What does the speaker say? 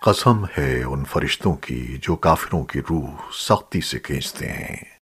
قسم ہے ان فرشتوں کی جو کافروں کی روح سختی سے کھینچتے ہیں۔